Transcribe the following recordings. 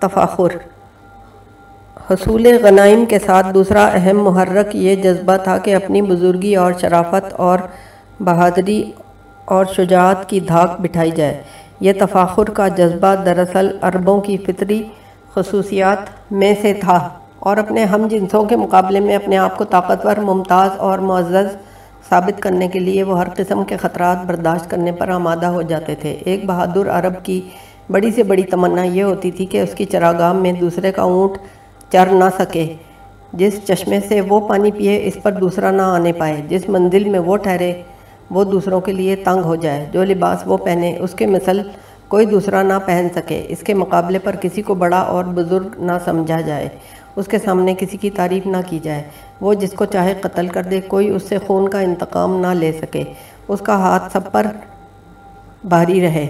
تفاخر۔ حصول غنائم کے ساتھ دوسرا اہم محرک یہ جذبہ تھا کہ اپنی بزرگی اور شرافت اور بہادری اور شجاعت کی دھاک بٹھائی جائے۔ یہ تفاخر کا جذبہ دراصل عربوں کی فطری خصوصیات میں سے تھا اور اپنے ہم جنسوں کے مقابلے میں اپنے آپ کو طاقتور، ممتاز اور معزز ثابت کرنے کے لیے وہ ہر قسم کے خطرات برداشت کرنے پر آمادہ ہو جاتے تھے۔ ایک بہادر عرب کی بڑی سے بڑی تمنا یہ ہوتی تھی کہ اس کی چراگاہ میں دوسرے کا اونٹ چر نہ سکے۔ جس چشمے سے وہ پانی پیے، اس پر دوسرا نہ آنے پائے۔ جس منزل میں وہ ٹھہرے، وہ دوسروں کے لیے تنگ ہو جائے۔ جو لباس وہ پہنے، اس کے مثل کوئی دوسرا نہ پہن سکے۔ اس کے مقابلے پر کسی کو بڑا اور بزرگ نہ سمجھا جائے۔ اس کے سامنے کسی کی تعریف نہ کی جائے۔ وہ جس کو چاہے قتل کر دے، کوئی اس سے خون کا انتقام نہ لے سکے۔ اس کا ہاتھ سب پر بھاری رہے۔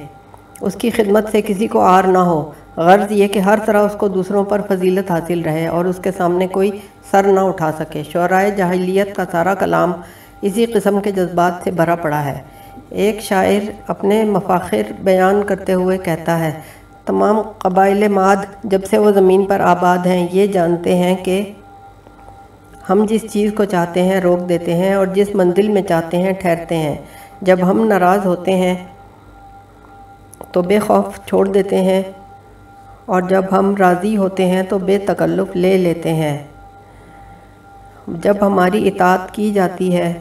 اس کی خدمت سے کسی کو آر نہ ہو۔ غرض یہ کہ ہر طرح اس کو دوسروں پر فضیلت حاصل رہے اور اس کے سامنے کوئی سر نہ اٹھا سکے۔ شعرائے جاہلیت کا سارا کلام اسی قسم کے جذبات سے بھرا پڑا ہے۔ ایک شاعر اپنے مفاخر بیان کرتے ہوئے کہتا ہے، تمام قبائل ماد جب سے وہ زمین پر آباد ہیں، یہ جانتے ہیں کہ ہم جس چیز کو چاہتے ہیں روک دیتے ہیں اور جس منزل میں چاہتے ہیں ٹھہرتے ہیں۔ جب ہم ناراض ہوتے ہیں تو بے خوف چھوڑ دیتے ہیں۔ اور جب ہم راضی ہوتے ہیں تو بے تکلف لے لیتے ہیں۔ جب ہماری اطاعت کی جاتی ہے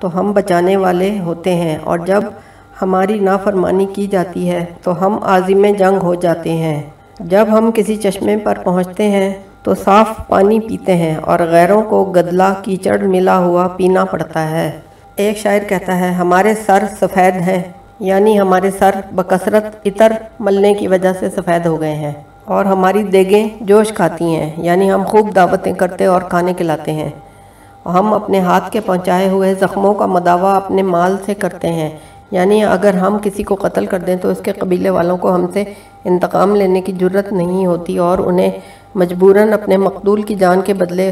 تو ہم بچانے والے ہوتے ہیں۔ اور جب ہماری نافرمانی کی جاتی ہے تو ہم عازم جنگ ہو جاتے ہیں۔ جب ہم کسی چشمے پر پہنچتے ہیں تو صاف پانی پیتے ہیں اور غیروں کو گدلا کیچڑ، ملا ہوا پینا پڑتا ہے۔ ایک شاعر کہتا ہے، ہمارے سر سفید ہیں۔ یعنی ہمارے سر بکثرت عطر ملنے کی وجہ سے سفید ہو گئے ہیں اور ہماری دیگیں جوش کھاتی ہیں یعنی ہم خوب دعوتیں کرتے اور کھانے کھلاتے ہیں۔ ہم اپنے ہاتھ کے پہنچائے ہوئے زخموں کا مداوع اپنے مال سے کرتے ہیں۔ یعنی اگر ہم کسی کو قتل کر دیں تو اس کے قبیلے والوں کو ہم سے انتقام لینے کی جرت نہیں ہوتی اور انہیں مجبوراً اپنے مقدول کی جان کے بدلے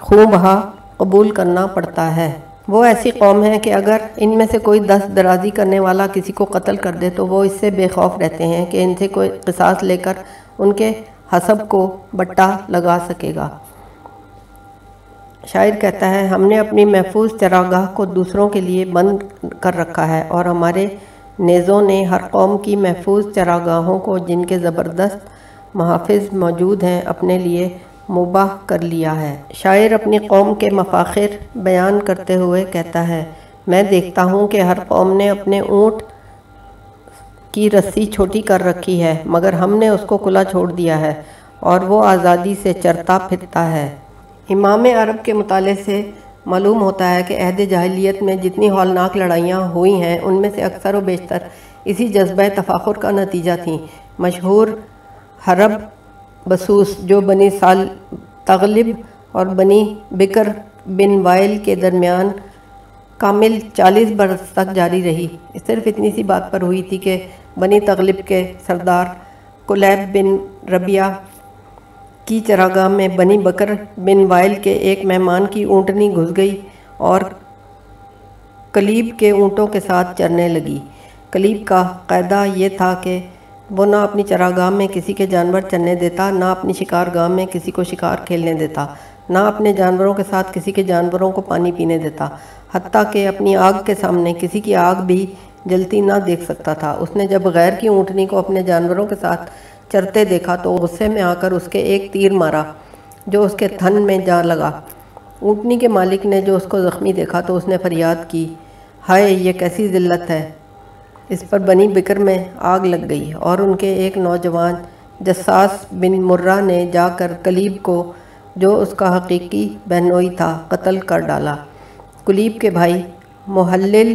خوں بہا قبول کرنا پڑتا ہے۔ وہ ایسی قوم ہے کہ اگر ان میں سے کوئی دست درازی کرنے والا کسی کو قتل کر دے تو وہ اس سے بے خوف رہتے ہیں کہ ان سے کوئی قصاص لے کر ان کے حسب کو بٹا لگا سکے گا۔ شاعر کہتا ہے، ہم نے اپنی محفوظ چراگاہ کو دوسروں کے لیے بند کر رکھا ہے اور ہمارے نیزوں نے ہر قوم کی محفوظ چراگاہوں کو جن کے زبردست محافظ موجود ہیں اپنے لیے مباح کر لیا ہے۔ شاعر اپنی قوم کے مفاخر بیان کرتے ہوئے کہتا ہے، میں دیکھتا ہوں کہ ہر قوم نے اپنے اونٹ کی رسی چھوٹی کر رکھی ہے، مگر ہم نے اس کو کھلا چھوڑ دیا ہے اور وہ آزادی سے چرتا پھرتا ہے۔ امام عرب کے مطالعے سے معلوم ہوتا ہے کہ عہد جاہلیت میں جتنی ہولناک لڑائیاں ہوئی ہیں، ان میں سے اکثر و بیشتر اسی جذبہ تفاخر کا نتیجہ تھیں۔ مشہور حرب بسوس جو بنی سال تغلب اور بنی بکر بن وائل کے درمیان کامل چالیس برس تک جاری رہی۔ صرف اتنی سی بات پر ہوئی تھی کہ بنی تغلب کے سردار کلیب بن ربیہ کی چراگاہ میں بنی بکر بن وائل کے ایک مہمان کی اونٹنی گھس گئی اور کلیب کے اونٹوں کے ساتھ چرنے لگی۔ کلیب کا قاعدہ یہ تھا کہ وہ نہ اپنی چراگاہ میں کسی کے جانور چرنے دیتا، نہ اپنی شکار گاہ میں کسی کو شکار کھیلنے دیتا، نہ اپنے جانوروں کے ساتھ کسی کے جانوروں کو پانی پینے دیتا، حتیٰ کہ اپنی آگ کے سامنے کسی کی آگ بھی جلتی نہ دیکھ سکتا تھا۔ اس نے جب غیر کی اونٹنی کو اپنے جانوروں کے ساتھ چرتے دیکھا تو غصے میں آ کر اس کے ایک تیر مارا، جو اس کے تھن میں جا لگا۔ اونٹنی کے مالک نے جو اس کو زخمی دیکھا تو اس نے فریاد کی، ہائے، یہ کیسی ذلت ہے؟ اس پر بنی بکر میں آگ لگ گئی اور ان کے ایک نوجوان جساس بن مرہ نے جا کر کلیب کو، جو اس کا حقیقی بہنوئی تھا، قتل کر ڈالا۔ کلیب کے بھائی محلل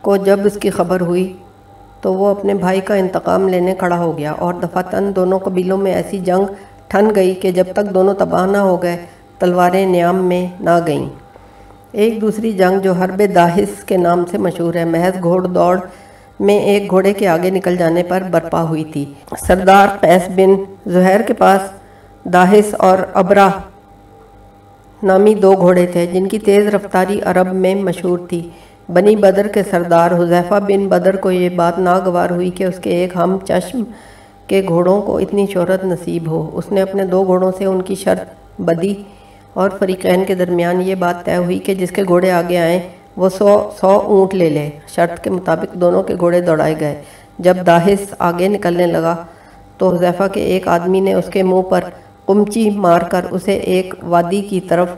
کو جب اس کی خبر ہوئی تو وہ اپنے بھائی کا انتقام لینے کھڑا ہو گیا اور دفعتاً دونوں قبیلوں میں ایسی جنگ ٹھن گئی کہ جب تک دونوں تباہ نہ ہو گئے، تلواریں نیام میں نہ گئیں۔ ایک دوسری جنگ جو حرب داہس کے نام سے مشہور ہے، محض گھوڑ دوڑ میں ایک گھوڑے کے آگے نکل جانے پر برپا ہوئی تھی۔ سردار قیس بن زہر کے پاس داہس اور ابرا نامی دو گھوڑے تھے، جن کی تیز رفتاری عرب میں مشہور تھی۔ بنی بدر کے سردار حذیفہ بن بدر کو یہ بات ناگوار ہوئی کہ اس کے ایک ہم چشم کہ گھوڑوں کو اتنی شہرت نصیب ہو۔ اس نے اپنے دو گھوڑوں سے ان کی شرط بدی اور فریقین کے درمیان یہ بات طے ہوئی کہ جس کے گھوڑے آگے آئیں وہ سو سو اونٹ لے لے۔ شرط کے مطابق دونوں کے گھوڑے دوڑائے گئے۔ جب داہس آگے نکلنے لگا تو حذیفہ کے ایک آدمی نے اس کے منہ پر کمچی مار کر اسے ایک وادی کی طرف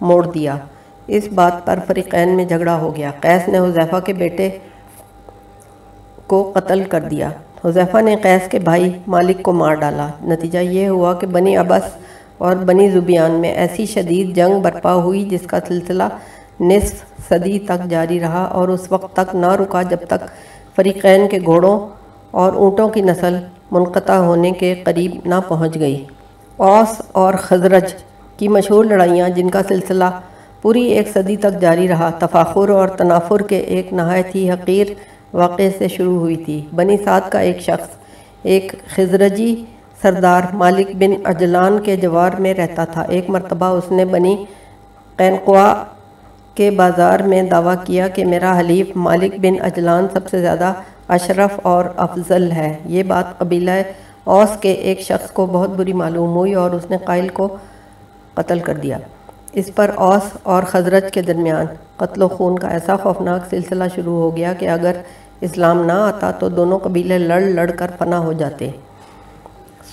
موڑ دیا۔ اس بات پر فریقین میں جھگڑا ہو گیا۔ قیس نے حذیفہ کے بیٹے کو قتل کر دیا۔ حذیفہ نے قیس کے بھائی مالک کو مار ڈالا۔ نتیجہ یہ ہوا کہ بنی عبس اور بنی زبیان میں ایسی شدید جنگ برپا ہوئی جس کا سلسلہ نصف صدی تک جاری رہا اور اس وقت تک نہ رکا جب تک فریقین کے گھوڑوں اور اونٹوں کی نسل منقطع ہونے کے قریب نہ پہنچ گئی۔ اوس اور خزرج کی مشہور لڑائیاں جن کا سلسلہ پوری ایک صدی تک جاری رہا، تفاخر اور تنافر کے ایک نہایت ہی حقیر واقعے سے شروع ہوئی تھی۔ بنی سعد کا ایک شخص، ایک خزرجی سردار مالک بن اجلان کے جوار میں رہتا تھا۔ ایک مرتبہ اس نے بنی قینقوا کے بازار میں دعویٰ کیا کہ میرا حلیف مالک بن اجلان سب سے زیادہ اشرف اور افضل ہے۔ یہ بات قبیلہ اوس کے ایک شخص کو بہت بری معلوم ہوئی اور اس نے قائل کو قتل کر دیا۔ اس پر اوس اور خزرت کے درمیان قتل و خون کا ایسا خوفناک سلسلہ شروع ہو گیا کہ اگر اسلام نہ آتا تو دونوں قبیلے لڑ لڑ کر پناہ ہو جاتے۔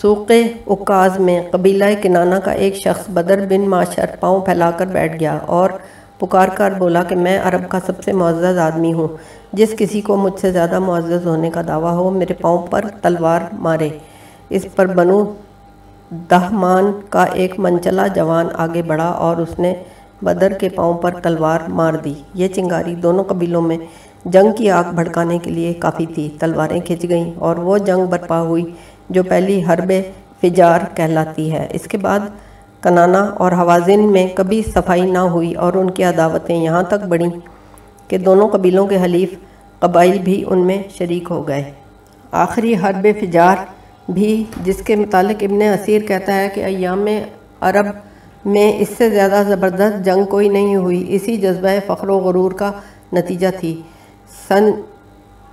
سوق اکاز میں قبیلہ کنانہ کا ایک شخص بدر بن معاشر پاؤں پھیلا کر بیٹھ گیا اور پکار کر بولا کہ میں عرب کا سب سے معزز آدمی ہوں۔ جس کسی کو مجھ سے زیادہ معزز ہونے کا دعویٰ ہو، میرے پاؤں پر تلوار مارے۔ اس پر بنو دہمان کا ایک منچلا جوان آگے بڑھا اور اس نے بدر کے پاؤں پر تلوار مار دی۔ یہ چنگاری دونوں قبیلوں میں جنگ کی آگ بھڑکانے کے لیے کافی تھی۔ تلواریں کھچ گئیں اور وہ جنگ برپا ہوئی، جو پہلی حرب فجار کہلاتی ہے۔ اس کے بعد کنانا اور حوازن میں کبھی صفائی نہ ہوئی اور ان کی عداوتیں یہاں تک بڑھیں کہ دونوں قبیلوں کے حلیف قبائل بھی ان میں شریک ہو گئے۔ آخری حرب فجار بھی، جس کے متعلق ابن اسیر کہتا ہے کہ ایام عرب میں اس سے زیادہ زبردست جنگ کوئی نہیں ہوئی، اسی جذبہ فخر و غرور کا نتیجہ تھی۔ سن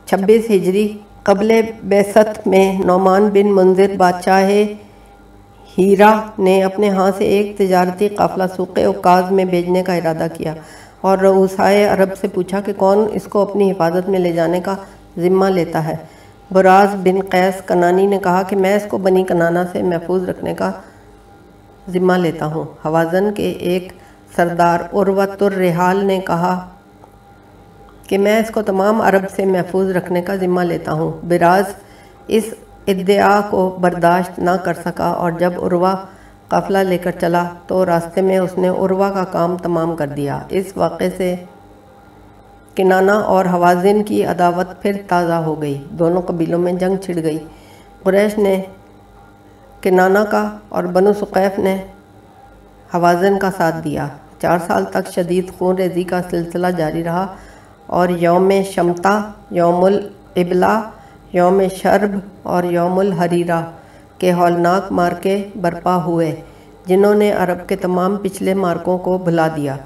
چھبیس ہجری قبل بیست میں نعمان بن منظر بادشاہ ہیرا نے اپنے ہاں سے ایک تجارتی قافلہ سوق اوکاز میں بھیجنے کا ارادہ کیا اور رؤسائے عرب سے پوچھا کہ کون اس کو اپنی حفاظت میں لے جانے کا ذمہ لیتا ہے۔ براز بن قیس کنانی نے کہا کہ میں اس کو بنی کنانا سے محفوظ رکھنے کا ذمہ لیتا ہوں۔ حوازن کے ایک سردار عروت الرحال نے کہا کہ میں اس کو تمام عرب سے محفوظ رکھنے کا ذمہ لیتا ہوں۔ براز اس ادعا کو برداشت نہ کر سکا اور جب عروہ قافلہ لے کر چلا تو راستے میں اس نے عروہ کا کام تمام کر دیا۔ اس واقعے سے کنانا اور حوازن کی عداوت پھر تازہ ہو گئی۔ دونوں قبیلوں میں جنگ چھڑ گئی۔ قریش نے کنانا کا اور بنو سقیف نے حوازن کا ساتھ دیا۔ چار سال تک شدید خون ریزی کا سلسلہ جاری رہا اور یوم شمتا، یوم الابلا یوم شرب اور یوم الحریرہ کے ہولناک مارکے برپا ہوئے، جنہوں نے عرب کے تمام پچھلے مارکوں کو بھلا دیا۔